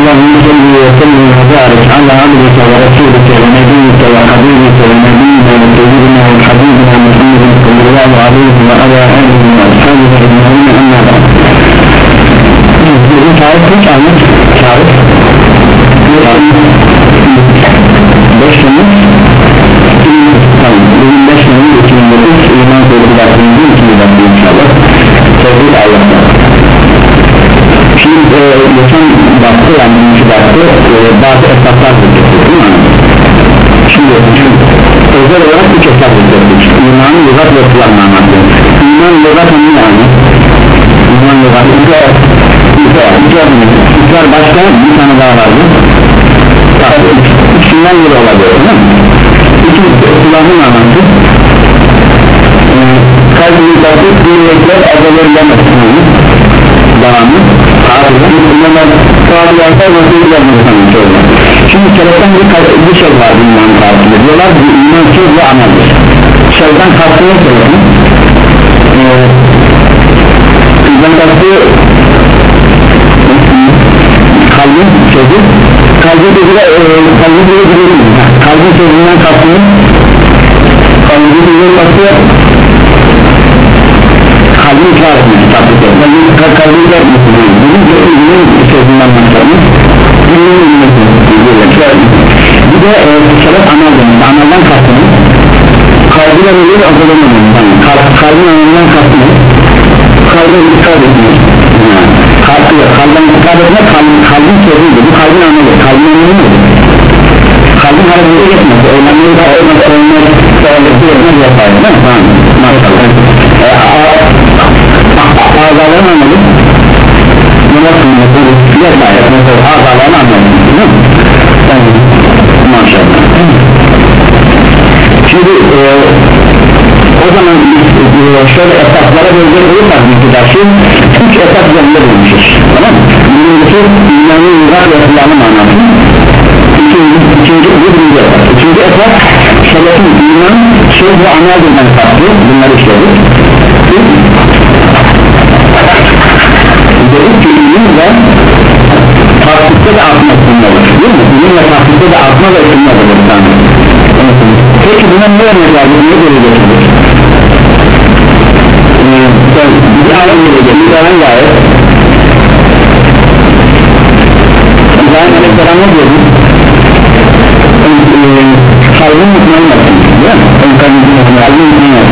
اللهم صل وسلم وبارك على عبدك ورسولك ونبيك وحبيبك ونبينا وسيدنا وحبيبنا محمد صلى الله عليه وعلى آله وأصحابه أجمعين أما بعد tarih kaç? Tarih Temmuz derste e, bazı esaslar zikrettik? Şimdi özel olarak üç esas zikrettik İmanın lügat ve kullanma manası. İman lügat ne yani? İman lügat İkrar İkrar başka bir tane daha vardı. İkisinden biri olabilir değil mi? İki kullanma manası. E, Kalbini basıp dinleyiciler azalırlamasın devamı Şimdi seleften bir, bir şey var iman tarifinde diyorlar ki iman söz ve ameldir. Sözden kastı ne? Ee, sözden kastı kalbin sözü. Kalbin sözü de e, kalbin sözü biliyorsunuz kalbin sözünden kastı kalbin sözünden kastı kalbini ikrar etmesi tatlı etmesi kalbini ikrar etmesi bizim gözümün sözünden başlarımız bir de e, şeref amel demek amelden kastımız kalbine ölür azalamadım yani kalbin amelden kastımız kalbine ikrar etmek kalbin kalbin ikrar etmek kalbin sözüydü bu kalbin ameli kalbin nedir? kalbin harekete geçmesi eylemleri de olmak sağlıklı etmek yapar değil mi? maşallah azaların ameli namaz kılması yapar yapması azaların ameli değil mi? maşallah. Şimdi e, o zaman e, şöyle esaslara bölge olursak bir dersi üç esas üzerinde bulmuşuz. Tamam mı? birincisi imanın yıllar ve kullanım manası. İkinci, ikinci, bu birinci esas ikinci esas şerefin iman söz ve amelden farklı bunları işledik dedik ki ilimle takipte de artma sunmadır değil mi? ilimle takipte de artma ve sunmadır peki buna ne örnek var? ne göre getirir? bir ayet gelecek bir ayet ayet İbrahim ne diyordu? Kalbin mutmain olsun değil mi? ön kalbin mutmain olsun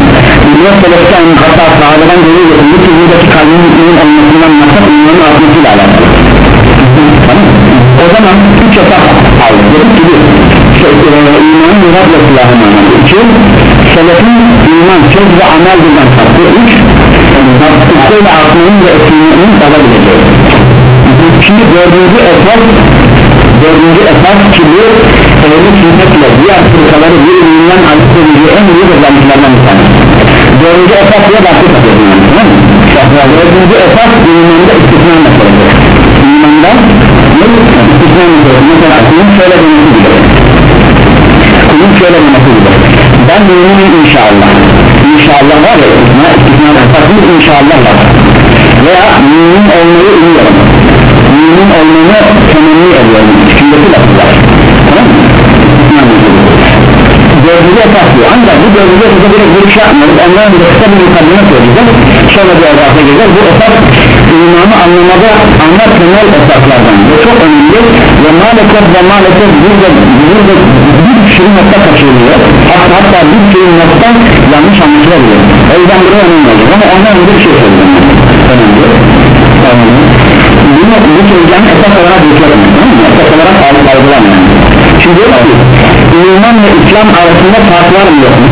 İlyas Selef'ten hatta sahabeden geri getirdi ki buradaki kalbin mutmain olmasından maksat imanın artmasıyla alakalı tamam o zaman üç esas aldı dedik ki şey, e, imanın murat ve silahı manası iki selefin iman söz ve amel birden farklı üç taktikayla artmanın ve eksilmenin olabileceği şimdi dördüncü esas dördüncü esas ki bu ehli sünnetle diğer fırkaları birbirinden ayırt edeceği en büyük özelliklerden bir tanesi. Dördüncü esas diye bahsi takıyorum yani dördüncü esas imanda istisna meselesi. İmanda istisna meselesi? Mesela kulun şöyle demesi gibi. Kulun şöyle demesi gibi. Ben müminim inşallah. İnşallah var ya istisna istisna esas inşallah var veya mümin olmayı umuyorum. Mümin olmanı temenni ediyorum. İçindeki lafızlar. Tamam mı? esas diyor ancak bu dördüncü esasa direkt bir şey yapmıyoruz. Onların bir kısa bir mukaddime söyleyeceğiz sonra bir esafa geleceğiz bu esas imanı anlamada ana temel esaslardan ve çok önemli. Ve maalesef ve maalesef burada, burada bir sürü nokta kaçırılıyor. Hatta, hatta bir sürü nokta yanlış anlaşılabiliyor. O yüzden buraya önemli olacak. Ama ondan bir şey söyleyeceğim önemli önemli bunu bu söyleyeceğim esas olarak yüklemek tamam mı? esas olarak alıp algılamayın şimdi diyorlar ki iman ve İslam arasında fark var mı yok mu?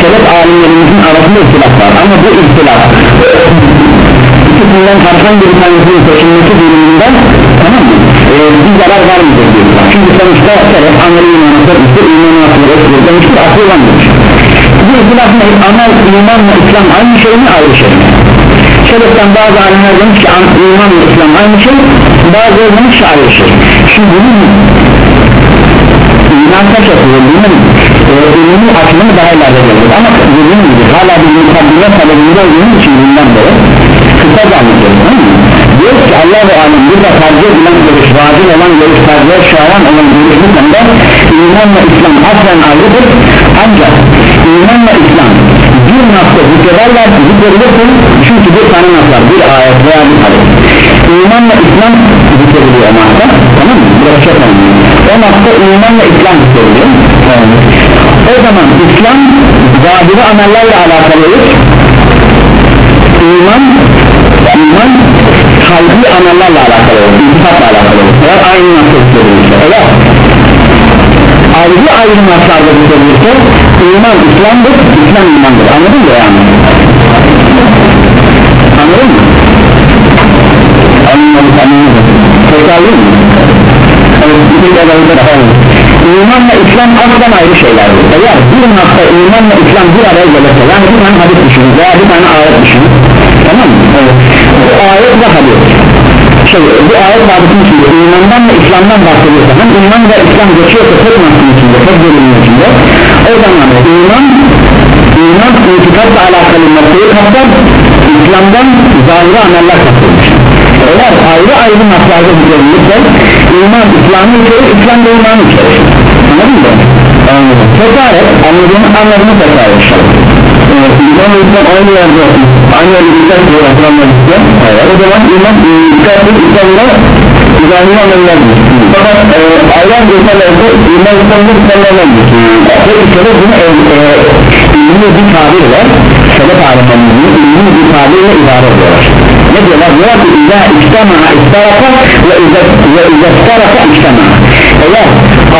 Selef alimlerimizin arasında ihtilaf var ama bu ihtilaf ikisinden karşılan bir tanesinin seçilmesi durumunda tamam mı? Ee, bir zarar var mıdır diyorlar çünkü sonuçta selef ameli imanı sormuştur imanı atılır etkilir demiştir akıl olmamıştır bu ihtilaf ne? Amel, iman ve İslam aynı şey mi ayrı şey mi? Şeriften bazı alimler demiş ki iman ve İslam aynı şey. Bazıları demiş ki ayrı şey. Şimdi bunun iman kaç yapıyor bunun e, ilmi açımını daha ileride gelir ama dediğim gibi hala bir mukaddime talebinde olduğumuz için bundan dolayı kısa anlatıyorum diyor ki Allah-u Alem burada tercih edilen görüş vacil olan görüş tercih şayan olan görüş bu konuda iman ve İslam aslen ayrıdır. Ancak iman ve İslam bir nafta zikrederler zikredilirse çünkü bir tane naflar bir ayet veya bir hadis. İman ve İslam zikrediliyor o nafta tamam mı? burası çok önemli o nafta iman ve İslam zikrediliyor. O zaman İslam zahiri amellerle alakalıdır iman iman kalbi amellerle alakalı olur. İntifatla alakalı olur. Eğer aynı nasıl istediğinizde eğer ayrı ayrı naslarda istediğinizde iman İslam'dır İslam imandır. Anladın mı yani? Anladın mı? Anladım anladım. Tekrarlayayım mı? Evet bir de imanla İslam aslan ayrı şeylerdir eğer bir nokta imanla İslam bir araya gelirse yani bir tane hadis düşünün veya bir tane ayet düşünün. Tamam mı? Evet. bu ayet ve hadis şey, bu ayet hadisin içinde imandan ve İslam'dan bahsediyorsa hem iman ve İslam geçiyorsa tek nasıl içinde tek bölümün içinde o zaman iman iman itikatla alakalı noktayı kapsar İslam'dan zahiri ameller kapsarmış eğer ayrı ayrı naslarda zikredilirse iman İslam'ı içerir İslam da imanı içerir. Anladın mı? anladım tekrar et anladığını anladığını tekrar et İman İslam aynı yerde aynı yerde güzel bir hatırlamak istiyor o zaman iman dikkatli İslam'da İzahini amellerdir fakat e, aylar geçerlerde iman İslam'da İslam'lardır peki şöyle bunu ilmi bir tabir var sebep alemlerinin ilmi bir tabirle ibare ediyorlar ne diyorlar diyorlar ki İzâ İslam'a istaraka ve İzâ istaraka İslam'a eğer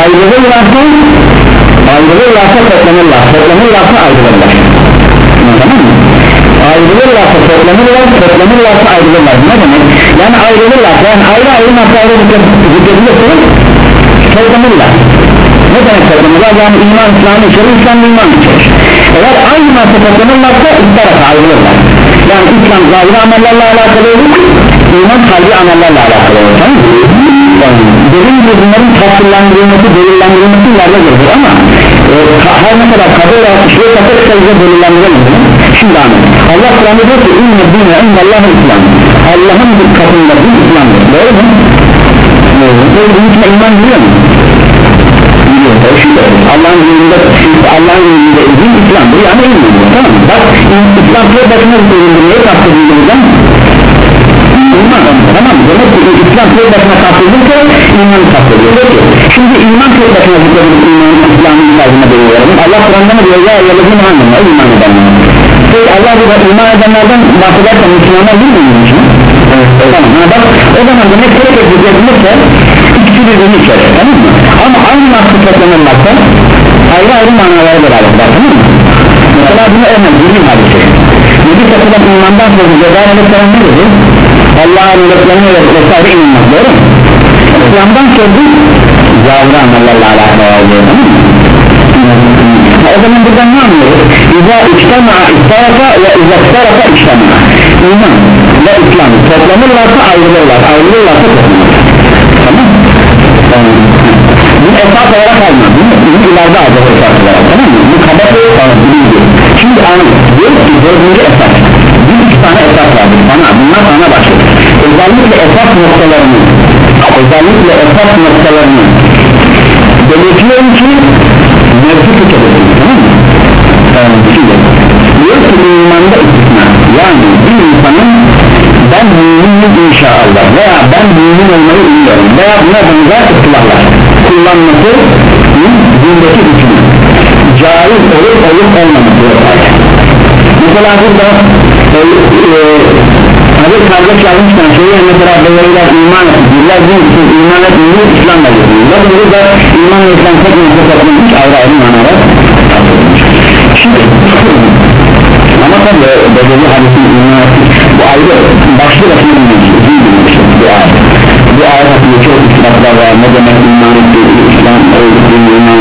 ayrılırlarsa ayrılırlarsa toplanırlar toplanırlarsa ayrılırlar? Ayrılırlarsa toplanırlar toplanırlarsa ayrılırlar. Ne demek? yani ayrılırlarsa yani ayrı ayrı noktalarda zikredilirse toplanırlar ne demek toplanırlar? yani iman İslam'ı içerir İslam iman içerir eğer aynı nokta toplanırlarsa istarak ayrılırlar. Yani İslam zahiri amellerle alakalı olur iman kalbi amellerle alakalı olur. Tamam dediğim gibi bunların tafsirlendirilmesi delillendirilmesi ileride gelir. Ama e, her ne kadar kadı olarak işleri katı kısaca delillendiremedim şimdi anladım Allah Kur'an'da diyor ki inne dine endallahı İslam. Allah'ın katında din İslam'dır doğru mu? doğru. Bunun içine iman biliyor mu? biliyor Allah'ın dininde Allah'ın dininde din İslam'dır yani iman. Tamam. Mı? bak İslam tek başına zikredildi neye kastedildiğinde iman. Tamam. Mı? demek ki İslam tek başına kastedilirse iman kastediyor şimdi iman tek başına zikredilip iman İslam'ın imanına veriyorum Allah Kur'an'da mı diyor? Ya yalızın anlamına iman edenler peki Allah burada iman edenlerden bahsederken Müslümanlar değil mi? Evet, tamam ha, bak o zaman demek tek tek zikredilirse ikisi birbirini içerir tamam mı? ama aynı nasıl toplanırlarsa ayrı ayrı manalara beraberler tamam mı? mesela bunu örnek bir hadisi Nebi Tasarım imandan sonra Cezair Aleyhisselam ne dedi? Allah'a milletlerine ve vesaire inanmak doğru mu? İslam'dan sonra zahiri amellerle alakalı oluyor tamam mı? O zaman buradan ne anlıyoruz? İza içtema istaraka ve iza istaraka içtema. İman ve İslam toplanırlarsa ayrılırlar ayrılırlarsa toplanırlar. Tamam. Mı? bu esas olarak almaz bunu, bunu ileride alacak esas olarak. Tamam mı? bu kabar bilinci şimdi anlıyoruz diyor ki dördüncü esas. Bir iki tane esas vardır sana bunlar sana başlıyor. Özellikle esas noktalarını özellikle esas noktalarını belirtiyorum ki mevcut tutalım tamam mı? Şimdi diyor ki imanda istisna. Yani bir insanın ben müminim inşallah? veya ben mümin olmayı umuyorum. veya buna benzer ıslahlar. Kullanması dindeki hükmü. Caiz olup olup olmaması mesela burada e, e, Hazır kardeş yazmışken şöyle mesela böyleler iman etmişler din için iman etmiyor İslam'la geçiyor bakın burada iman ve İslam tek nokta toplamış ayrı ayrı manalar. Şimdi ama tabi belirli hadisin iman etmiş. Bu ayrı başlı başına bir ayrı bu ayet. Hakkında çok istifatlar var. Ne demek iman ettiği İslam öldüğü iman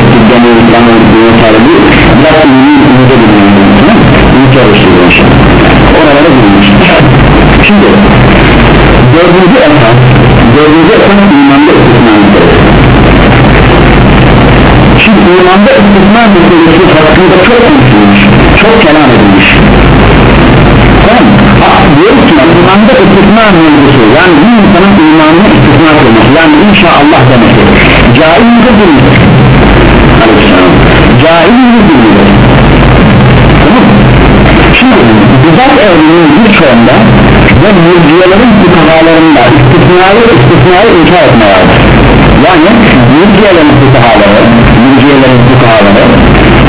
ettiği İslam öldüğü biraz ümumi ümide bilmiyorum tamam bunu çalıştırıyor inşallah oralara girmiş. Şimdi dördüncü esas dördüncü esas imanda istisnamıdır şimdi imanda istisna meselesi hakkında çok konuşulmuş çok kelam edilmiş. Tamam diyoruz ki imanda istisna mevzusu yani bir insanın imanını istisna kılması yani inşallah demesi caiz midir caiz midir bidat evrinin birçoğunda ve mürciyelerin fukahalarında istisnayı istisnayı inkar etme vardır yani mürciyelerin fukahaları mürciyelerin fukahaları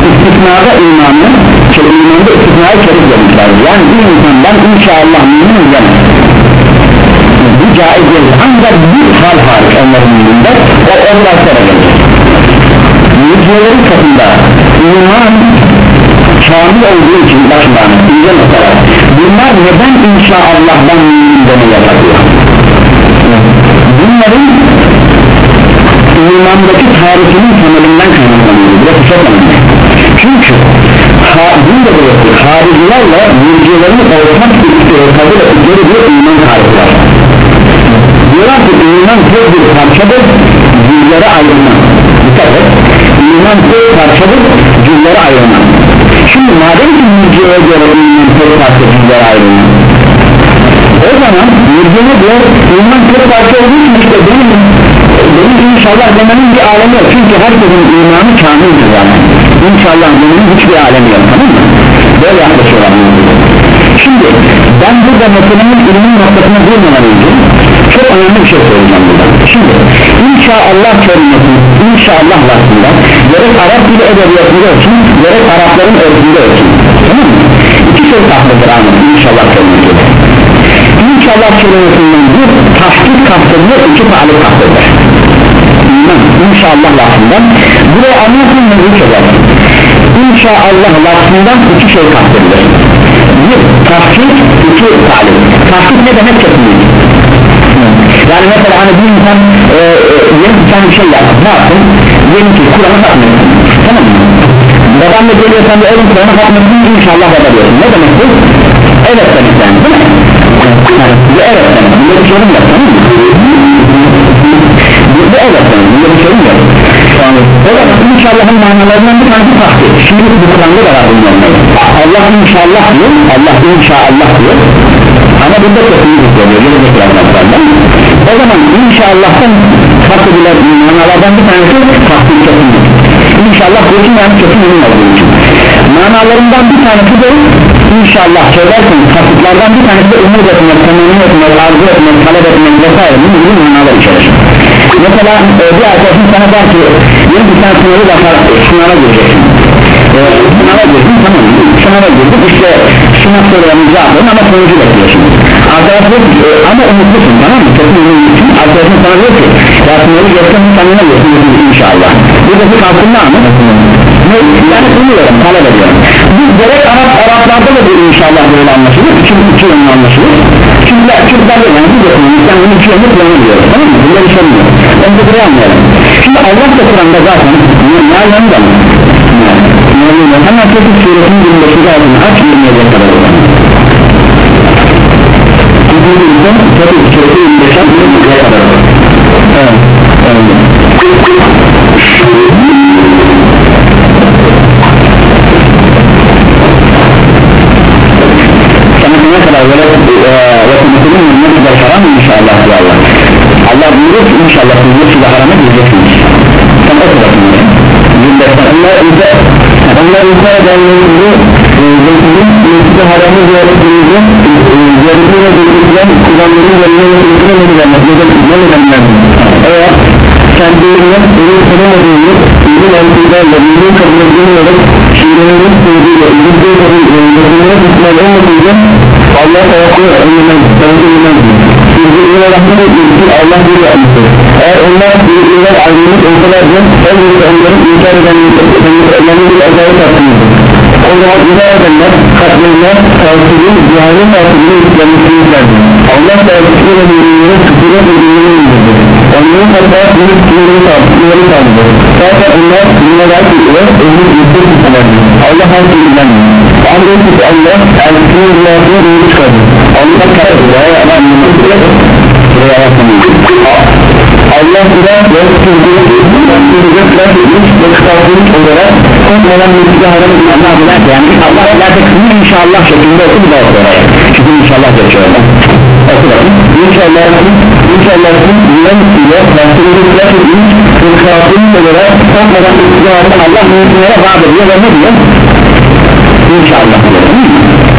istisnada imanı şey imanda istisnayı çelik demişlerdir yani bir insandan inşallah mümin demez bu caiz değil. Ancak bir hal hariç onların dilinde o onlar sonra gelir. Mürciyelerin katında iman kamil olduğu için başından ince mesela bunlar neden inşaallah'dan mümin deme yapıyor bunların imandaki tarifinin temelinden kaynaklanıyor. Burası çok önemli. Çünkü ha, bunu da bırakıyor. Haricilerle mürciyelerin ortak bir kabul ettikleri bir iman tarifi var. Diyorlar ki iman tek bir parçadır cüzlere ayrılmaz. Dikkat et iman tek parçadır cüzlere ayrılmaz. Şimdi madem ki mürciyeye göre iman tek parça cüzlere ayrılmaz. O zaman mürciye diyor iman tek parça olduğu için işte benim benim inşallah demenin bir alemi yok. Çünkü herkesin imanı kamildir yani. İnşallah demenin hiçbir alemi yok tamam mı? Böyle yaklaşıyorlar şimdi ben burada meselenin ilmin noktasına girmeden önce çok önemli bir şey söyleyeceğim burada. Şimdi inşallah kelimesi inşallah lafında gerek Arap dili edebiyatında olsun gerek Arapların örgünde olsun. Tamam mı? İki şey tahtadır anladım inşallah kelimesi. İnşallah kelimesinden bir tahkik kastedilir iki talip kastedilir. İnşallah lafından buraya anlatın ne üç olur inşallah iki şey kastedilir. Bir tahkik iki talip tahkik ne demek kesinlik yani mesela hani bir insan e, e, yeni tane bir şey yaptı ne yaptın diyelim ki Kur'an'ı hatmetsin tamam mı? Babam da geliyor sen de oğlum Kur'an'ı hatmetsin inşallah baba diyorsun. Ne demek bu? Evet demek yani değil mi? Evet demek. Bunda bir sorun yok tamam mı? Bu, evet demek. Bunda bir sorun yok o da inşallahın manalarından bir tanesi şimdi bu Kur'an'da da var bunun Allah inşallah diyor Allah inşallah diyor ama burada kesinlikle söylüyor gelecek yazmaklardan o zaman inşallah'tan kastedilen manalardan bir tanesi tahkik kesinlik inşallah diyorsun yani kesin emin olduğu için. Manalarından bir tanesi de inşallah söylerken kasıtlardan bir tanesi de umut etmek, temenni etmek, arzu etmek, talep etmek vesaire. Bu gibi manalar içerir mesela e, bir arkadaşın sana der ki yeni bir tane sınavı bakar sınava gireceksin. E, sınava girdin tamam sınava girdin işte sınav sorularını cevapladın ama sonucu bekliyorsun arkadaş diyor ki e, ama umutlusun tamam mı kesin umutlusun arkadaşın sana diyor ki ya sınavı geçsen kendine geçsin inşallah buradaki kalsın ne anı ne? yani umuyorum talep ediyorum biz gerek Arap, Araplarda da bir inşallah böyle anlaşılır iki, iki yönlü anlaşılır çünkü Türkler de yani biz yapıyoruz sen bunu iki yönlü kullanıyoruz tamam mı? Bir şey yok ben de buraya anlayalım şimdi Allah da Kur'an'da zaten ne anlamda mı? Hemen Fetih suresinin 25. ayetini aç 27'ye kadar olan Kudurduğunda Fetih suresi 25'ten 27'ye kadar olan Evet, evet ne kadar böyle konuşulun minnet kadar haram inşallah Allah buyuruyor ki inşallah siz bu size harama gireceksiniz sen o kadar minnetten onlar ise onlar ise edenlerinde Zeytin'in mescidi haramı ziyaretlerinde ziyaretine getirilen kullanların yerine getirilemediler neden eğer kendilerinden ürün tanımadığını ürün altıylarla ürün kabul edilmeyerek şiirlerinin sevdiğiyle ürün gözlerine tutmalı olmadığıyla Allah ayakları önlemez olmaz birbirine rahmet etmiştir Allah bir yapmıştır. Eğer onlar birbirinden ayrılmış olsalardı elbette onların inkar edenlerin bir azabı tatlıydı o zaman inkar edenler tavsiyeyi duanın altını yüklemişsiniz verdi Allah tavsiyeyi ve küfüre ve dinleri indirdi. Onların hatta bir küfüre tavsiyeleri kaldı zaten onlar dünyada küfüre özür yüksek küfürelerdi Allah her şeyi bilenmiyor Andrei Allah elçinin rüyasını doğru çıkardı Allah yapamıyor Allah üç ve kısaltılmış olarak olmadan mülkü haram Allah bilir yani Allah ileride kısmı inşallah şeklinde oku bir daha oku oraya çünkü inşallah geçiyor orada oku bakın inşallah inşallah güven ile üç ve kısaltılmış olarak olmadan mülkü haram Allah mülkülere vaat ediyor. Ve ne diyor inşallah diyor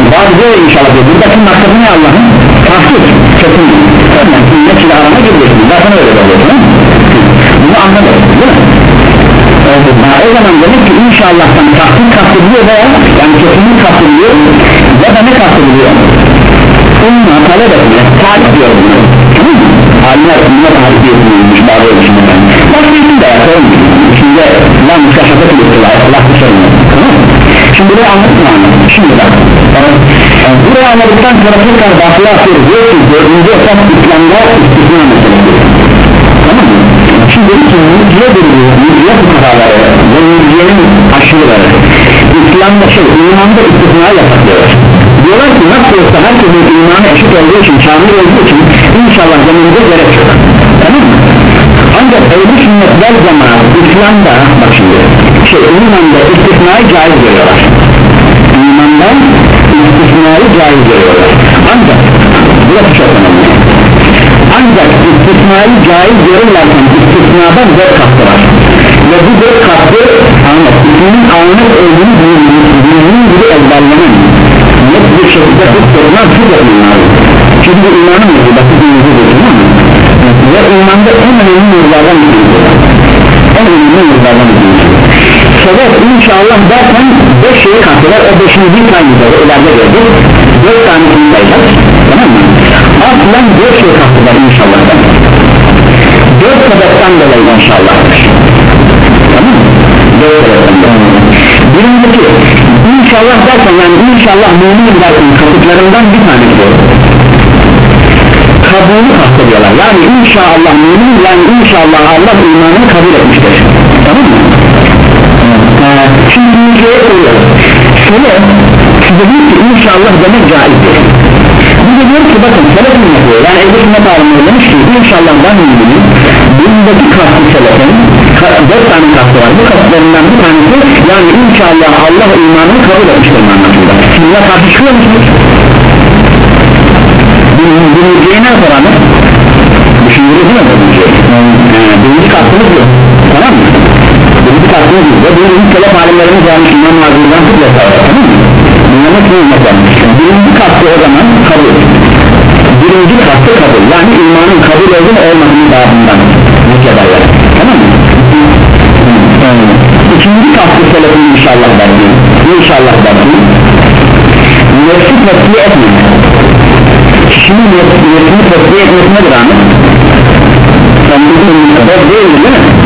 ediyor inşallah diyor buradaki maksadı ne Allah'ın tahsis kesin yani sünnet ile arama gireceksiniz zaten öyle oluyor değil mi? bunu anlamadınız değil mi? Ha, o zaman demek ki inşallah'tan tahsis kastediliyor veya yani kesinlik kastediliyor ya da ne kastediliyor? Umma talep etmeye talip diyor bunu tamam mı? Alimler umma talip diyorsunuz bazı ölçümler Başka isim de yapalım içinde lan müşahşata kılıktılar Allah dışarına tamam mı? Şimdi burayı anlatın anlatın şimdi bak. Yani burayı anladıktan sonra tekrar bahsede atıyoruz. Diyor ki dördüncü esas İslam'da istisna meselesi. Tamam mı? şimdi dedi ki müdüye bölüyor müdüye fıkraları ve müdüyenin aşırıları İslam'da şey imanda istisna yasaklıyor diyorlar ki nasıl olsa herkesin imanı eşit olduğu için kamil olduğu için inşallah zamanında gerek yok. Tamam mı? ancak ehli sünnet vel cemaat İslam'da bak şimdi şey imanda istisnayı caiz görüyorlar imandan istisnayı caiz görüyorlar ancak burası çok önemli ancak istisnayı caiz görürlerken istisnadan dört katı var. Ve bu dört katı anlat isminin anlık olduğunu bildiğinin gibi ezberlenen net bir şekilde tutturmak çok önemli. Çünkü bu imanın mevzu basit bir mevzu değil mi? ve imanda en önemli mevzulardan bir en önemli mevzulardan bir sebep inşallah derken beş şeyi katılır o beşinci kaynıları ileride gördük. Dört tane sayacağız tamam mı? aslen dört şey katılır inşallah dört sebepten dolayı inşallah. Tamam mı? dört sebepten dolayı. Birincisi inşallah derken yani inşallah mümin derken kasıtlarından bir tanesi olur kabulü kastediyorlar. Yani inşallah mümin yani inşallah Allah imanını kabul etmiştir. Tamam mı? Ee, şimdi müjdeye koyuyoruz şöyle size diyor ki inşallah demek caizdir bir de diyor ki bakın selefin yapıyor yani ehl-i sünnet alimleri demiş ki inşallah ben müminin bundaki kastı selefin dört tane kastı var bu kastlarından bir tanesi yani inşallah Allah imanını kabul etmiştir anlamında buna karşı çıkıyor musunuz? Dinleyeceği ne yapar abi? Düşündürüyor değil mi bu şey? Birinci kastımız yok tamam mı? Kastımız yok ve birinci selef alimlerimiz yani İmam Nazır'dan tut tamam mı? Bunların hepsini unutmak Birinci kastı o zaman kabul. Birinci kastı kabul. Yani imanın kabul olduğu olmadığını bağımından Mükebaylar tamam mı? İkinci kastı selefin inşallah belki İnşallah belki Nefsi tesbih etmemek kişinin niyetini tesbih etmesi nedir Ahmet? sebep değil değil mi?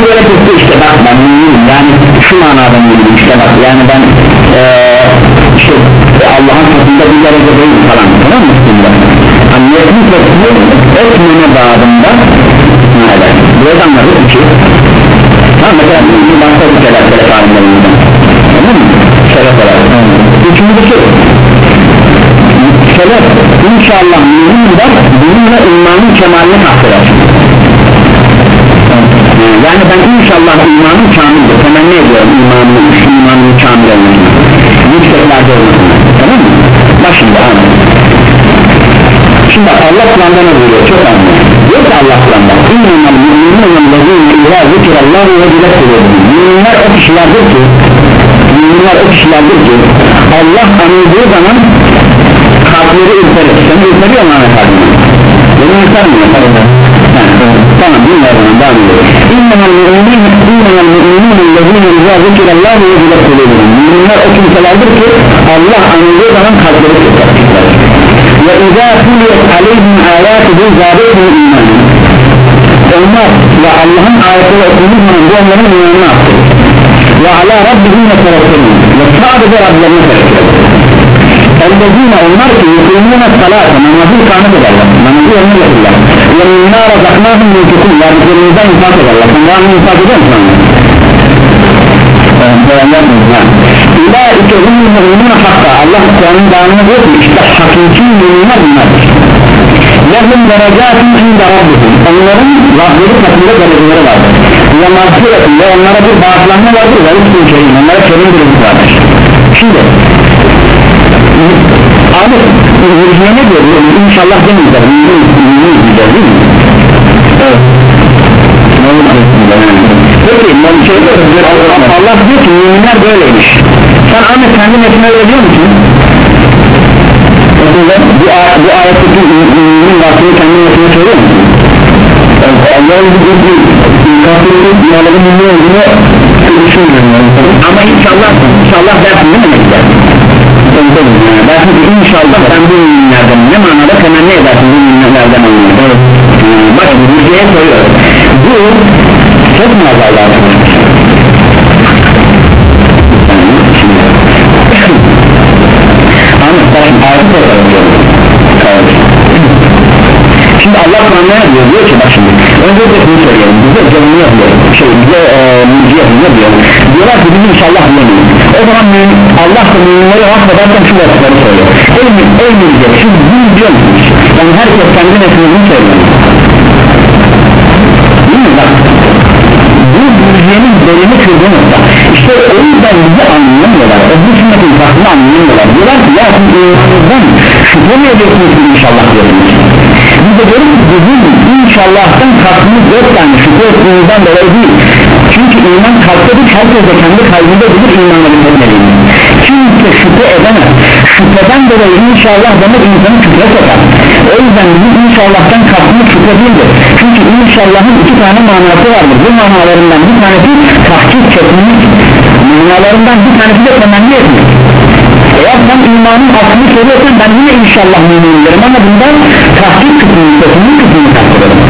Niyetini böyle tesbih işte. Bak ben müminim yani şu manada müminim işte bak. Yani ben ee, şey Allah'ın katında bir derece değil falan tamam mı? Yani niyetini tesbih etmeme bağında nerede? Burada anladık ki Tamam mesela bir başka bir şeyler sebep alimlerimizden Tamam mı? Sebep olarak. Üçüncüsü sebep inşallah mümin de bununla imanın kemalini kasteder yani ben inşallah imanım kamildir temenni ediyorum imanımın imanımın kamil olmasını yükseklerde olmasını tamam mı? bak şimdi anladım şimdi Allah Kur'an'da ne buyuruyor? Çok anlıyor. Diyor ki Allah Kur'an'da İnnemel müminun lezîne ilâ zikirallâhu ve bilet müminler o kişilerdir ki müminler o kişilerdir ki Allah anıldığı zaman kalpleri ürperir. Seni ürperiyor mu Ahmet abi? Tamam. Dinleyelim devam edelim. İnnemel mü'minin İnnemel mü'minin lezîne izâ zikirallâhu ve bilet müminler o kimselerdir ki Allah anıldığı zaman kalpleri ürperir ve izâ tuliyet aleyhim âyâtuhu zâbetun imanı onlar ve Allah'ın ayetleri okunduğu zaman bu onların imanını arttırır ve ala rabbihim yetevekkelun ve sadece Rablerine tevekkül Ellezine onlar ki yukulmune salata namazı ikamet ederler namazı yerine getirirler ve minna razaknahum yunfikun verdiklerimizden infak ederler mı infak eder misin? İlaike hum mu'minun hakka Allah Kur'an'ın devamına diyor ki işte hakiki müminler bunlardır Lehum derecatun inde rabbihim Onların Rableri katında dereceleri vardır Ve mağfiretin ve onlara bir bağışlanma vardır Ve rüzgün kerim onlara kerim bir vardır Şimdi Abi Rüzgüne ne diyor? İnşallah demeyeceğiz Mümin diyeceğiz değil mi? Evet Peki şey, Allah diyor ki müminler böyleymiş Sen Ahmet kendi nefsine öyle diyor musun? bu, bu ayetteki müminin vasfını kendi nefsine söylüyor musun? Allah'ın bir kafirin malının mümin olduğunu düşünmüyorum ama inşallah inşallah dersin değil mi nekler? dersin ki inşallah ben bu müminlerden ne manada temenni edersin bu müminlerden anlıyor bak bu şeye soruyor bu çok mu tekrar Şimdi Allah Kur'an'da ne diyor? Diyor ki bak şimdi Önce de bunu söyleyelim Bize canını yapıyor Şey bize e, müziği yapıyor diyor? Diyorlar ki biz inşallah bilemeyiz O zaman mümin, Allah da müminleri hasbederken şu vasıfları söylüyor. Ey, ey müziği siz bunu biliyor musunuz? Yani herkes kendi nefsini söylüyor. Değil mi? Bak bu müziğinin belini kırdığı nokta işte o yüzden bizi anlayamıyorlar. O bu sünnetin farkını anlayamıyorlar. Diyorlar ki ya siz imanınızdan şüphe inşallah diyorsunuz biz de diyoruz ki bizim inşallah'tan kastımız yok yani. Şüphe ettiğimizden dolayı değil. Çünkü iman kalptedir herkes de kendi kalbinde bilir imanla bitirmeliyiz kimse şüphe edemez. Şüpheden dolayı inşallah demek insanı şüphe sokar. O yüzden bizim inşallah'tan kastımız şüphe değildir. Çünkü inşallah'ın iki tane manası vardır. Bu manalarından bir tanesi tahkik çekmek manalarından bir tanesi de temenni etmek sen imanın aslını söylüyorsan ben yine inşallah müminim derim ama bundan tahkik kısmını sesinin kısmını kastederim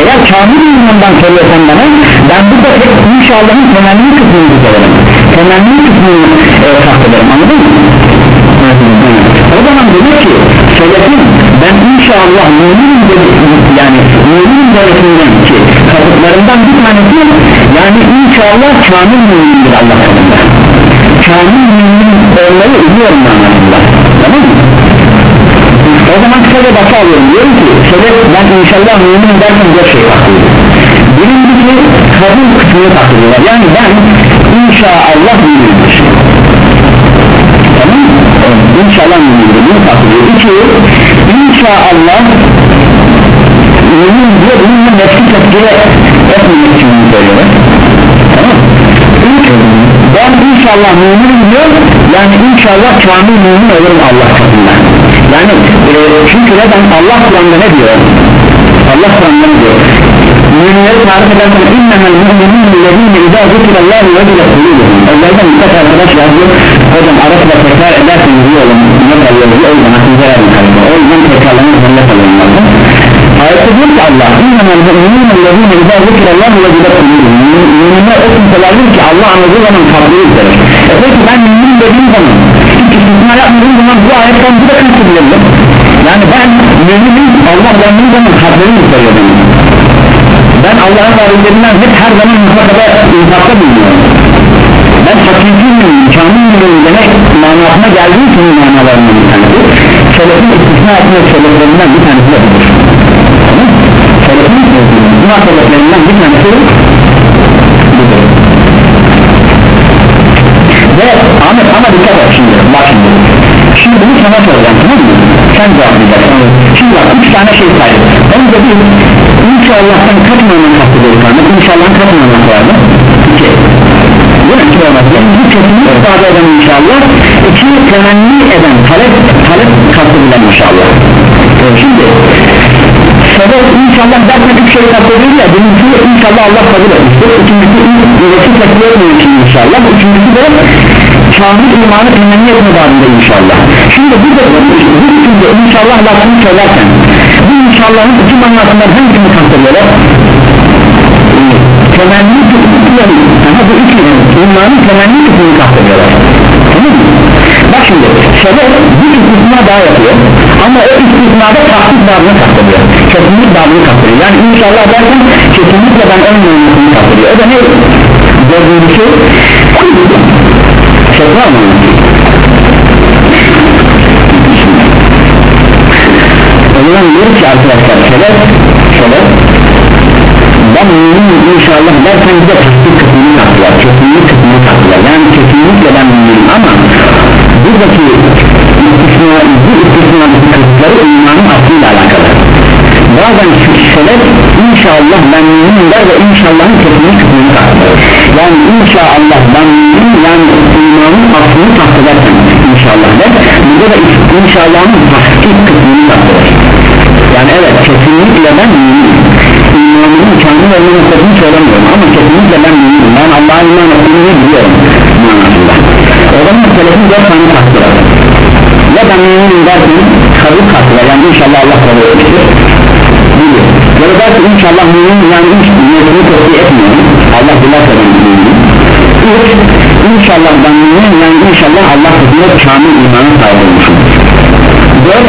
eğer kamil imandan söylüyorsan bana ben burada tek inşallahın temenni kısmını söylerim temenni kısmını e, kastederim anladın mı? o zaman diyor ki selefin ben inşallah dedi yani müminim demesinden ki kasıtlarından bir tanesi yani inşallah kamil mümindir Allah katında kamil mümin olmayı umuyorum manasında tamam mı? o zaman kısaca başa alıyorum. Diyorum ki sebep ben inşallah müminim derken dört şey taklıyor birincisi kabul kısmını taklıyorlar yani ben inşallah müminimdir tamam mı? inşallah mümindir bunu taklıyor iki inşallah mümin diyor bununla nefsi tepkile etmemek için söylüyorlar tamam üç ben inşallah müminim diyor yani inşallah kamil mümin olurum Allah katında. Yani e, çünkü neden? Allah Kur'an'da ne diyor? Allah Kur'an'da ne diyor? Müminleri tarif ederken innemel müminun lezine izâ zikirallâhu ve bile kulûluhum onlardan birkaç arkadaş yazıyor. Hocam ara sıra tekrar ederseniz iyi olun not alıyoruz o yüzden aklınıza verin o yüzden tekrarlamak zorunda kalıyorlar ayette diyor ki Allah innemel müminun lezine izâ zikirallâhu ve bile kulûluhum müminler o ki Allah anladığı zaman kalbini izler e peki ben mümin dediğim zaman hiç istisna yapmadığım zaman bu ayetten bir de kastedilebilir yani ben müminim Allah benim zaman kalbini benim ben Allah'ın varlıklarından hep her zaman mutlaka infakta bulunuyorum ben hakiki miyim, kamil miyim demek manasına geldiği için manalarından bir tanesi selefin istisna etmek sebeplerinden bir tanesi de budur selefin istisna sebeplerinden bir tanesi budur ve Ahmet ama dikkat et şimdi. Bak şimdi. Şimdi bunu sana soracağım tamam mı? Sen cevaplayacaksın şimdi bak üç tane şey saydım. Önce bir inşallah'tan kaç mana kastediyoruz Ahmet inşallah'ın kaç manası vardı iki. İki manası yani bir kesinlik ifade eden inşallah. İki temenni eden talep talep kastedilen inşallah. Şimdi sebep inşallah derken üç şey kastediyor ya birincisi inşallah Allah kabul etmiştir ikincisi üretki tekbir etmiyor için inşallah. Üçüncüsü de kamil imanı temenni etme bağında inşallah. Şimdi burada bu üçünde inşallah lafını söylerken bu inşallahın iki manasından hangisini kastediyorlar? Temenni kısmı ama bu iki imanın temenni kısmını kastediyorlar. Tamam mı? Bak şimdi sebep bir istisna daha yapıyor. Ama o istisnada tahsis babını kastediyor. Kesinlik babını kastediyor. Yani inşallah derken kesinlikle ben olmamasını kastediyor. O da ne? dördüncüsü şey var mı? o zaman diyor ki arkadaşlar sebep sebep ben müminim inşallah derken de tasdik kısmını taktılar kesinlik kısmını taktılar yani kesinlikle ben müminim ama buradaki istisna, bu istisnadaki kısıtları imanın aslıyla alakalı. Bazen sebep inşallah ben müminim der ve inşallahın kesinlik kısmını taktılar yani inşallah ben müminim yani imanın aslını taktılarken inşallah der. Burada da inşallahın tasdik kısmını taktılar yani evet kesinlikle ben müminim. İmanımın kamil olma noktasını söylemiyorum ama kesinlikle ben müminim. Ben Allah'a iman ettiğini biliyorum o zaman meselesini dört tane taktılar ya ben müminim dersin kabul taktılar yani inşallah Allah kabul etmiştir. Biliyor ya da dersin inşallah müminim yani niyetini tesbih etmiyorum. Allah dilerse ben müminim üç inşallah ben müminim yani inşallah Allah katında kamil imanı sahip olmuşum. Dört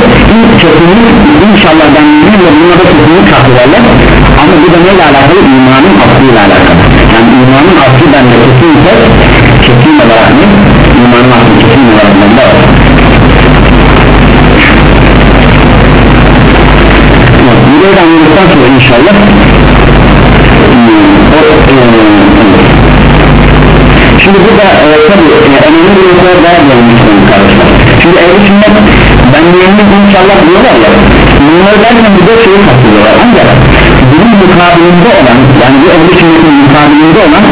kesinlik inşallah ben müminim ve bunlara kesinlik taktılarlar ama bu da neyle alakalı? İmanın aslıyla alakalı. Yani imanın aslı bende kesinlikle kesin olarak ne imanın olarak bende var. Burayı da anladıktan sonra inşallah o, e, Şimdi burada e, tabi e, önemli bir nokta daha gelmiştim arkadaşlar Şimdi ehli sünnet ben mümin inşallah diyorlar ya Bunlar derken bir de şeyi kastediyorlar. Ancak bunun mukabilinde olan yani bu ehli sünnetin mukabilinde olan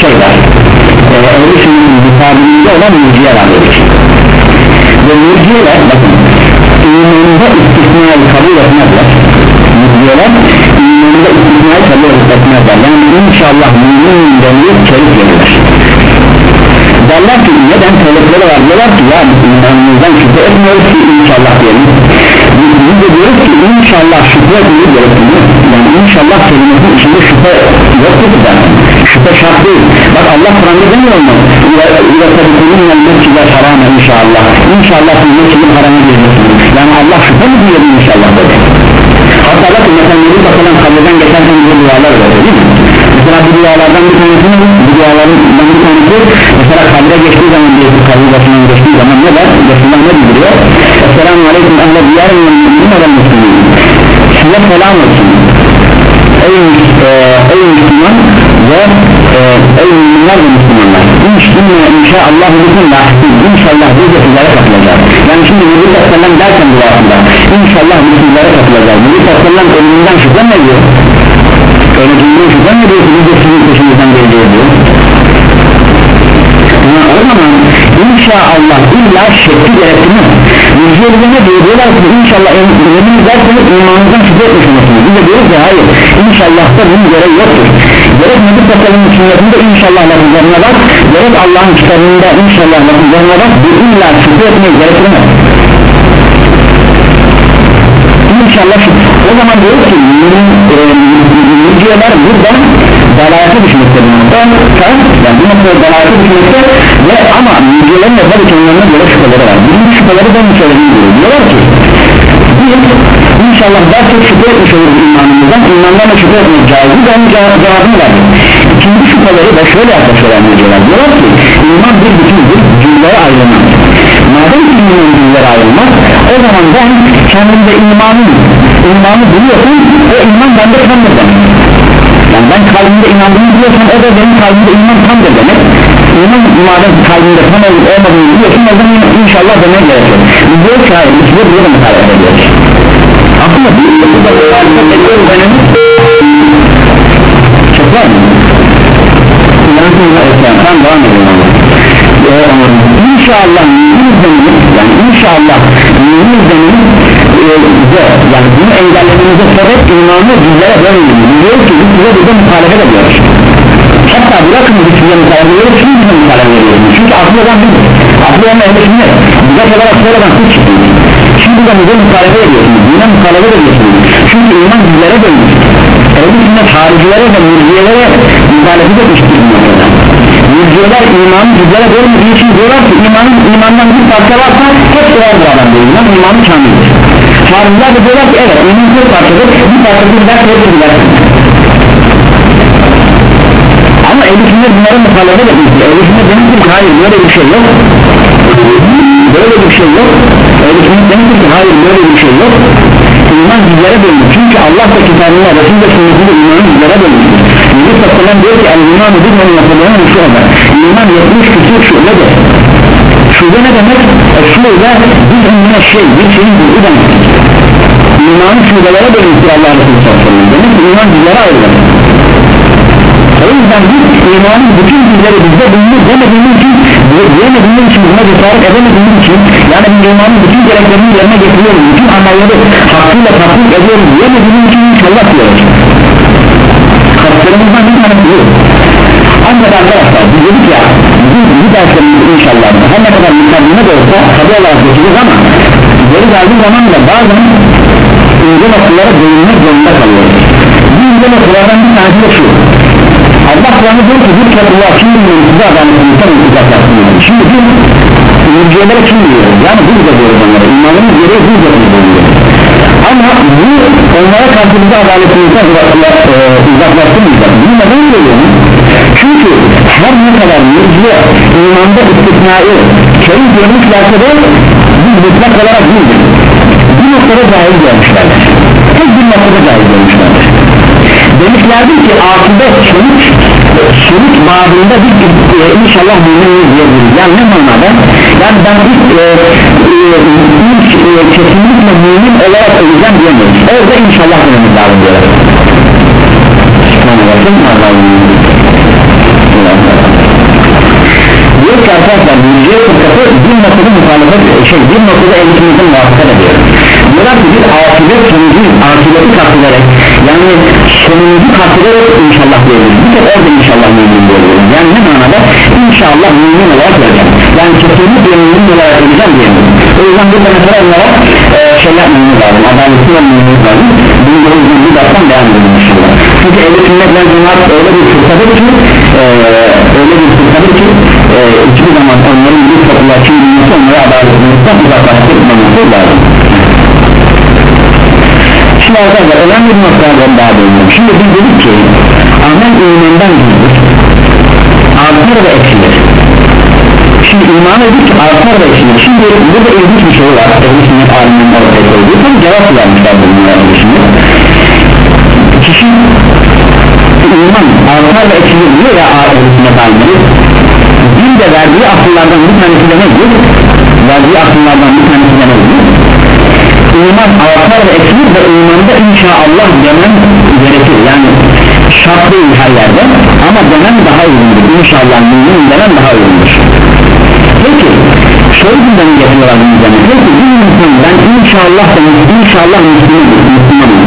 şey var e, ehli sünnetin mukabilinde olan mürciye var ve mürciyeler bakın imanında istisnayı kabul etmezler mürciyeler imanında istisnayı kabul etmezler yani inşallah mümin denilip çelik verirler derler ki neden sebepleri var diyorlar ki ya imanımızdan şüphe etmiyoruz ki inşallah diyelim biz de diyoruz ki inşallah şüphe etmeyi gerektiğini yani inşallah kelimesinin içinde şüphe yoktur zaten. Şüphe şart değil. Bak Allah Kur'an'da demiyor mu? Üretebildiğinin mescidler harama inşallah. İnşallah siz mescidin harama gireceksiniz yani Allah şüphe mi diyor inşallah? Dedi hatta bakın mesela Nebi Bakalım kabreden geçerken bir dualar var değil mi mesela bu dualardan bir tanesi bu dualardan bir tanesi. Mesela kabre geçtiği zaman bir kabir başından geçtiği zaman ne der Resulullah ne bildiriyor Esselamu Aleyküm ehle diyarın ve müslümin size selam olsun. Ey, e, ey Müslüman ve e, ey müminler ve Müslümanlar. İnşallah inşallah bütün lahsiz inşallah biz de sizlere katılacağız. Yani şimdi Nebi Sallam derken bu aslında inşallah biz sizlere katılacağız. Nebi Sallam ölümünden şüphe mi ediyor ölümünden şüphe mi ediyor biz de sizin peşinizden geliyor diyor. Yani o zaman inşallah illa şekli gerektirmez. Yüzyılda ne diyor? Diyorlar ki inşallah emin derseniz imanınızdan şüphe etmiş olmasınız biz de diyoruz ki hayır inşallah da bunun gereği yoktur. Gerek Nebi Tasarım'ın sünnetinde inşallah lafızlarına bak gerek Allah'ın kitabında inşallah lafızlarına bak bu illa şüphe etmeyi gerektirmez inşallah o zaman diyoruz ki müciyeler burada dalayata düşmekte bu yani bu noktada dalayata ve ama müciyelerin de tabii kendilerine göre şüpheleri var. Birinci şüpheleri ben söylediğim gibi diyorlar ki biz inşallah dersek şüphe etmiş oluruz imanımızdan. İmandan da şüphe etmek caiz ve onun cevabını verdik ikinci şüpheleri de şöyle yaklaşıyorlar müciyeler diyorlar? Ki iman bir bütündür cüllere ayrılmaz madem ki iman cüllere ayrılmaz o zaman ben kendimde imanım imanı biliyorsam o iman bende tamdır demek. Yani ben kalbimde inandığımı biliyorsam o da benim kalbimde iman tamdır demek. İman madem kalbimde tam olup olmadığını biliyorsun o zaman inşallah demeye gerekiyor. Biz diyoruz ki hayır biz muhalefet ediyoruz. Aslında bir burada muhalefet ediyoruz önemli çok var mı? Tam devam edelim İnşallah mümin zemini yani inşallah mümin zemini e, yani bunu engellememize sebep imanı bizlere vermiyor diyor ki biz size burada muhalefet ediyoruz. Hatta bırakın biz size muhalefet ediyoruz şimdi bize muhalefet ediyoruz. Çünkü aklı olan biziz aklı olan ehli sünnet bize olarak sonradan siz çıktınız şimdi de bize muhalefet ediyorsunuz. Yine muhalefet ediyorsunuz. Çünkü iman bizlere dönmüş Ehl-i sünnet haricilere ve mürciyelere mübalefet etmiştir bu noktada Mürciyeler imanı bizlere görmediği için diyorlar ki imanın imandan bir parça varsa hepsi var bu adam diyor iman imanı kamildir Hariciler de diyorlar ki evet iman bir parçadır bir parça bir ders hepsi bilir ama ehl-i sünnet bunları muhalefet etmiştir ehl-i sünnet demiştir ki hayır böyle bir şey yok. Böyle bir şey yok. Ehl-i sünnet demiştir ki hayır böyle bir şey yok. İman bizlere bölünür çünkü Allah da kitabında Resul ve sünnetinde imanı bizlere bölünür Yüzü Tassalam diyor ki el imanı bir men yapılayan şube iman 70 küsur şubedir şube ne demek? E, şube bir ünlüne şey bir şeyin bir demek. İmanı şubelere bölünür Allah Resulü sellem. Demek ki iman bizlere ayrılır o yüzden biz imanın bütün bizleri bizde bulunur demediğimiz için diyemediğimiz için buna cesaret edemediğimiz için yani biz imanın bütün gereklerini yerine getiriyoruz bütün amelleri hakkıyla tatbik ediyoruz diyemediğimiz için inşallah diyoruz kaslarımızdan bir tanesi yok ancak arkadaşlar biz dedik ya bizim bu derslerimiz inşallah her ne kadar mükemmel de olsa tabi olarak geçeceğiz ama geri geldiği zaman da bazen ince noktalara değinmek zorunda kalıyoruz. Bu ince noktalardan bir tanesi de şu. Allah Kur'an'ı diyor ki bir topluluğa kim diyor size adaletinizden uzaklaşsın şimdi biz mürciyelere kim diyoruz yani biz de diyoruz onlara. İmanımız gereği biz de diyoruz ama bu onlara karşı bize adaletimizden uzaklaştırmayacak. Bunu neden söylüyorum çünkü her ne kadar mürciye imanda istisnai kerim görmüşlerse de biz mutlak olarak değildir bir noktada cahil görmüşlerdir tek bir noktada cahil görmüşlerdir demişlerdir ki akıbet sonuç sonuç babında bir e, inşallah mümin diyebiliriz. Yani ne manada? Yani ben ilk e, e, ilk e, kesinlikle mümin olarak öleceğim diyemeyiz orada inşallah dememiz lazım diyorlar. Diyor ki arkadaşlar müziğe fırkası bir noktada muhalefet şey bir noktada eğitimimizin muhafaza ediyor diyorlar ki biz akibet sonucu akibeti kastederek yani sonucu kastederek inşallah diyoruz bir tek orada inşallah mümin diyoruz yani ne manada? İnşallah mümin olarak öleceğim yani kesinlikle mümin olarak öleceğim diyelim o yüzden burada mesela onlara e, şey yapmamız lazım adaletli olmamız lazım. Bunu da uzun bir dersden beyan edelim inşallah. Çünkü ehl-i sünnet ve cemaat öyle bir fırsadır ki e, öyle bir fırsadır ki e, hiçbir zaman onların bir topluluğa kim bilmesi onları adaletlilikten uzaklaştırmaması lazım Şimdi arkadaşlar önemli bir noktadan daha değinelim Şimdi biz dedik ki amel imandan gizlir Artar ve eksilir. Şimdi iman ki artar ve eksilir. Şimdi burada ilginç bir şey var. Ehl-i sünnet aliminin ortaya koyduğu Tabi cevap vermişler bunlara sünnet Kişi iman artar ve eksilir diyor ya ehl-i sünnet alimleri. Bir de verdiği akıllardan bir tanesi de nedir? Verdiği akıllardan bir tanesi de nedir? İman artar ve eksilir ve imanda inşallah demem gerekir. Yani şart değil her yerde ama demem daha uygundur. İnşallah mümin demem daha uygundur. Peki soru gündemi getiriyorlar bunun üzerine peki bir insan ben inşallah demek inşallah Müslümanım Müslümanım.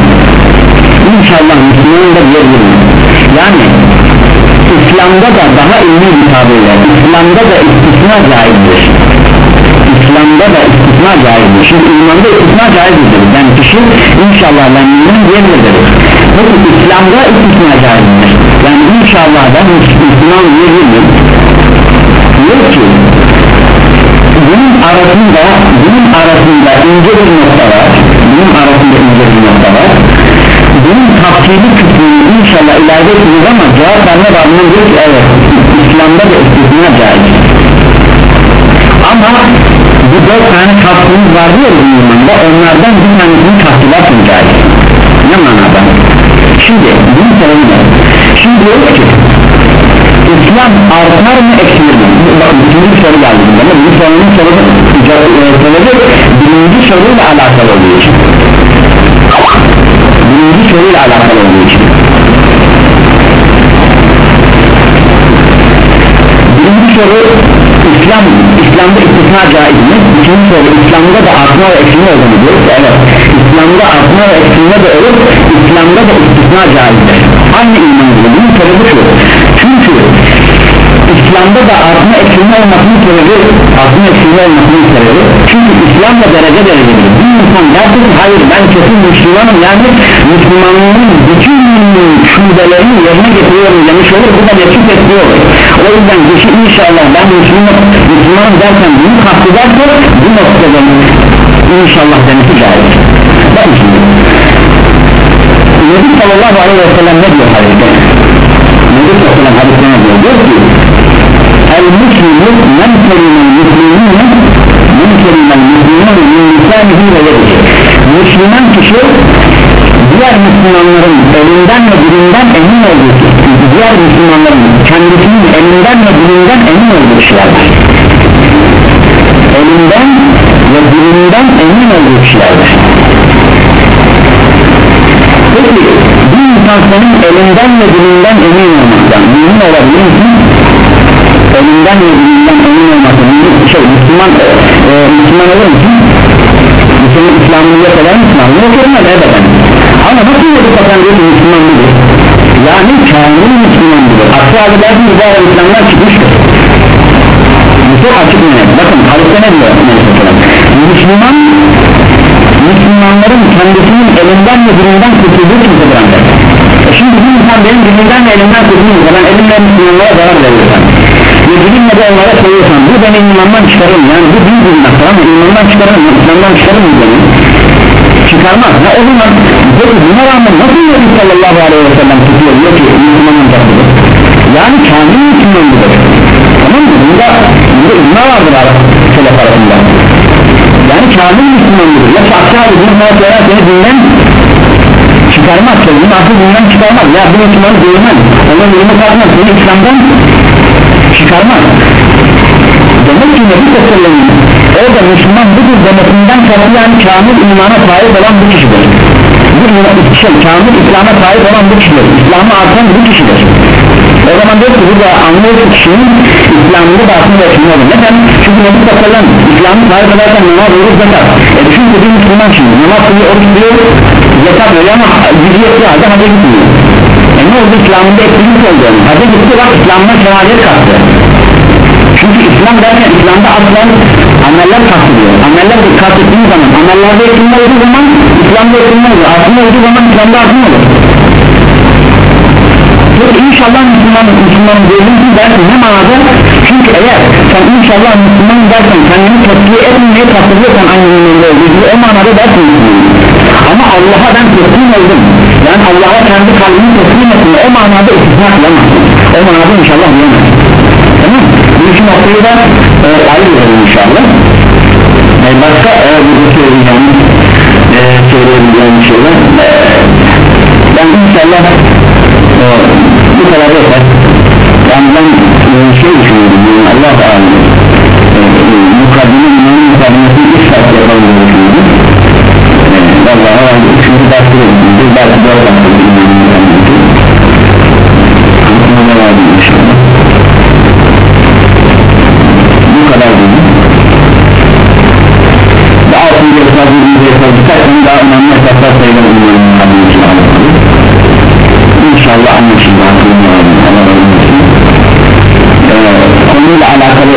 İnşallah Müslümanım da diyebilirim. Yani İslam'da da daha ilmi bir tabirler İslam'da da istisna caizdir İslam'da da istisna caizdir. Şimdi imanda istisna caizdir yani kişi inşallah ben mümin diyebilir peki İslam'da istisna caizdir. Yani inşallah ben Müslüman diyebilir diyor ki bunun arasında bunun arasında ince bir nokta var. Bunun arasında ince bir nokta var. Bunun tafsili kısmını inşallah ileride etmiyoruz ama cevap verme babından diyor ki evet İslam'da da istisna caiz. Ama bu dört tane kastımız vardı ya bu imanda. Onlardan bir tanesini kastıyla caiz ne manada? Şimdi bunu sorun şimdi diyoruz ki İslam artar mı eksilir mi? Bakın ikinci soru geldi burada bu sorunun sorusu sebebi birinci soruyla alakalı olduğu için. Birinci soruyla alakalı olduğu için. Birinci soru İslam İslam'da istisna caiz mi? İkinci soru İslam'da da artma ve eksilme olur mu? Evet İslam'da artma ve eksilme de olur İslam'da da istisna caizdir aynı iman gibi bunun sebebi şu çünkü İslam'da da artma eksilme olmasının sebebi artma eksilme olmasının sebebi. Çünkü İslam da derece derecedir. Bir insan derse ki hayır ben kesin Müslümanım yani Müslümanlığın bütün şubelerini yerine getiriyorum demiş olur. Bu da geçip ettiği olur. O yüzden kişi inşallah ben Müslüman, Müslümanım derken bunu kastederse bu noktada inşallah demesi caiz. Bakın şimdi. Nebi sallallahu aleyhi ve sellem ne diyor hadiste? Nebi sallallahu aleyhi ve sellem hadiste ne diyor? Diyor ki Men kelimel muslimine men kelimel muslimine min lisanihi ve Müslüman kişi diğer Müslümanların elinden ve dilinden emin olduğu diğer Müslümanların kendisinin elinden ve dilinden emin olduğu kişilerdir elinden ve dilinden emin olduğu kişilerdir peki bir insan senin elinden ve dilinden emin olmaktan mümin olabilir misin? Elinden ve dilinden emin olmaktan şey, Müslüman, e, Müslüman olur musun? Müslüman İslam'ını yok eder misin? Yok olmaz ebeden ama nasıl olur satan diyor Müslüman budur yani kamil Müslüman budur aksi halde dersin ki İslam'dan çıkmıştır bu çok açık mı? bakın hadiste ne diyor? Müslüman Müslümanların kendisinin elinden ve dilinden kurtulduğu kimsedir ancak e şimdi bu insan benim dilimden ve elimden kurtulduğu ben elimle Müslümanlara zarar veriyorsam de onlara söylüyorsam bu beni imandan çıkarır yani bu bir günah ama imandan çıkarır mı? İslamdan çıkarır mı beni? çıkarmaz. Ha, o zaman peki buna rağmen nasıl Nebi sallallahu aleyhi ve sellem tutuyor? Diyor ki Müslümanın takıdır yani kamil Müslüman budur tamam mı? bunda, bunda icma vardır Arap selef arasında yani kamil Müslüman budur ya aksi halde bunu söyler seni dinden çıkarmaz. Sözünü akıl dinden çıkarmaz. Ya bu Müslümanı değmez onun yolunu kalkmaz. Seni İslam'dan çıkarmaz. Demek ki Nebi Sallallahu orada Müslüman budur demesinden sonra yani kamil imana sahip olan bu kişidir. Bu şey kamil İslam'a sahip olan bu kişidir. İslam'a artan bu kişidir. O zaman diyor ki burada anlıyoruz kişinin İslam'ında da aslında yaşını olur neden? çünkü Nebi Sallallahu İslam'ı sahip ederken namaz olur zekat e çünkü bir Müslüman şimdi namaz kılıyor oruç kılıyor zekat veriyor ama yettiği halde hacca gitmiyor ne oldu İslam'ında etkinlik oldu hacca gitti bak İslam'da şehadet kattı çünkü İslam derken İslam'da aslan ameller kastediyor. Ameller kastettiği zaman amellerde etkilme olduğu zaman İslam'da etkilme olur. Aslında olduğu zaman İslam'da aslında olur. İnşallah Müslüman Müslüman diyelim dersin ne manada? Çünkü eğer sen inşallah Müslüman dersen kendini tepkiye etmeye kastediyorsan aynı mümininde olduğu o manada dersin Müslüman ama Allah'a ben teslim oldum yani Allah'a kendi kalbini teslim ettim o manada istisna kılamazsın o manada inşallah diyemezsin tamam bu iki noktayı da e, ayrılalım inşallah e, başka e, burada söyleyeceğim e, söyleyebileceğim şeyler e, ben inşallah e, bu kadar yeter yani ben e, şey düşünüyorum yani Allah Teala e, e, mukaddime imanın mukaddimesini üç saat yapalım düşünüyorum inşallah herhalde üçüncü dersi de bildiğimiz belki de oradan da bildiğimizden bildiğimiz bu kadar değil daha altıncı esas birinci esas birkaçın daha önemli esaslar sayılır bilmiyorum inşallah anlaşıldı konuyla alakalı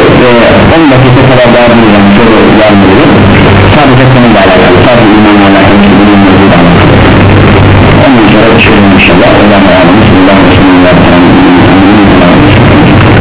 10 dakika kadar daha bir yani soru vermiyorum sadece konuyla alakalı sadece imanla alakalı ki bunun mevzuda anlatılır onun üzere bir şey inşallah. Allah'ın ayarını